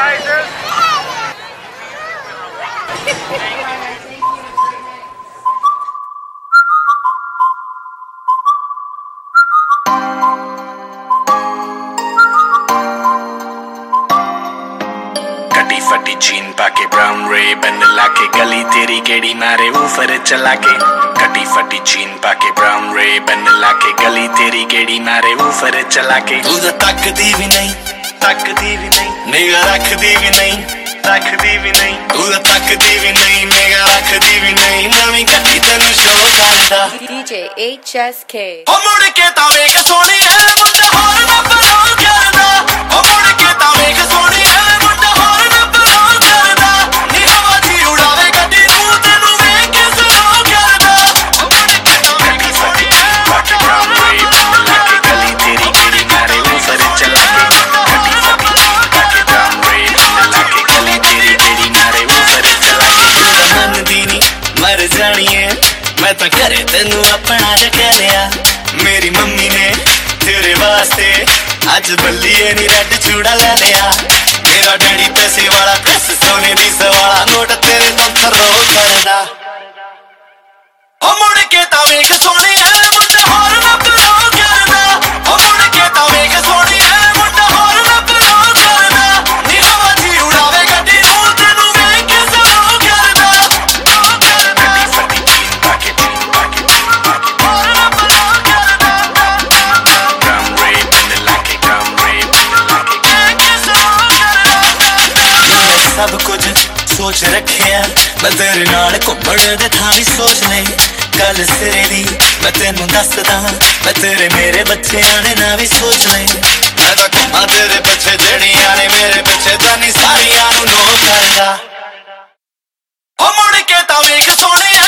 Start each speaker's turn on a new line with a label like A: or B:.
A: prizes.
B: कटी फटी gene पाके brown रे बन लाके, गली तेरी केड़ी मारे ऊपर चला के कटी फटी जीन पाके ब्राउन रे बन लाके, गली तेरी केड़ी मारे ऊपर चला के
C: ਤੂੰ ਤਾਂ ਤੱਕਦੀ ਵੀ ਨਹੀਂ। ਨਿਗਾ ਰੱਖਦੀ ਵੀ ਨਹੀਂ।
B: ਰੱਖਦੀ ਵੀ ਨਹੀਂ।
C: ਤੂੰ ਤਾਂ ਤੱਕਦੀ ਵੀ ਨਹੀਂ ਨਿਗਾ ਰੱਖਦੀ ਵੀ ਨਹੀਂ। ਨਵੀਂ ਗੱਡੀ ਤੈਨੂੰ ਸ਼ੋਅ ਕਰਦਾ।
D: DJ HSK
C: ਉਹ ਮੁੜ ਕੇ ਤਾਂ ਵੇਖ ਸੋਹਣਿਆ ਮੈਂ ਤਾਂ ਘਰੇ ਤੈਨੂੰ ਆਪਣਾ ਜਿਹਾ ਲਿਆ ਮੇਰੀ ਮੰਮੀ ਨੇ ਤੇਰੇ ਵਾਸਤੇ ਅੱਜ ਬੱਲੀਏ ਨੀ ਰੈੱਡ ਚੂੜਾ ਲੈ ਲਿਆ। ਮੇਰਾ ਡੈਡੀ ਪੈਸੇ ਵਾਲਾ ਪ੍ਰੈਸ ਸੋਨੇ ਦੀ ਸਵਾਲਾ ਨੋਟ ਤੇਰੇ ਤੋਂ ਥਰੋ ਕਰਦਾ। ਉਹ ਮੁੜ ਕੇ ਤਾਂ ਵੇਖ ਸੋਹਣੀਏ ਸਭ ਕੁਝ ਸੋਚ ਰੱਖਿਆ। ਮੈਂ ਤੇਰੇ ਨਾਲ ਘੁੰਮਣ ਦੇ ਥਾਂ ਵੀ ਸੋਚ ਲਈ। ਗੱਲ ਸਿਰੇ ਦੀ ਮੈਂ ਤੈਨੂੰ
B: ਦੱਸਦਾ, ਮੈਂ ਤੇਰੇ ਮੇਰੇ ਬੱਚਿਆਂ
C: ਦੇ ਨਾਂ ਵੀ ਸੋਚ ਲਈ। ਮੈਂ ਤਾਂ ਘੁੰਮਾਂ ਤੇਰੇ ਪਿੱਛੇ, ਜਿਹੜੀਆਂ ਆਣੇ ਮੇਰੇ ਪਿੱਛੇ, ਤਾਂ ਨਹੀਂ ਸਾਰੀਆਂ ਨੂੰ ਨੋ ਕਰਦਾ। ਉਹ ਮੁੜ ਕੇ ਤਾਂ ਵੇਖ ਸੋਹਣਿਆ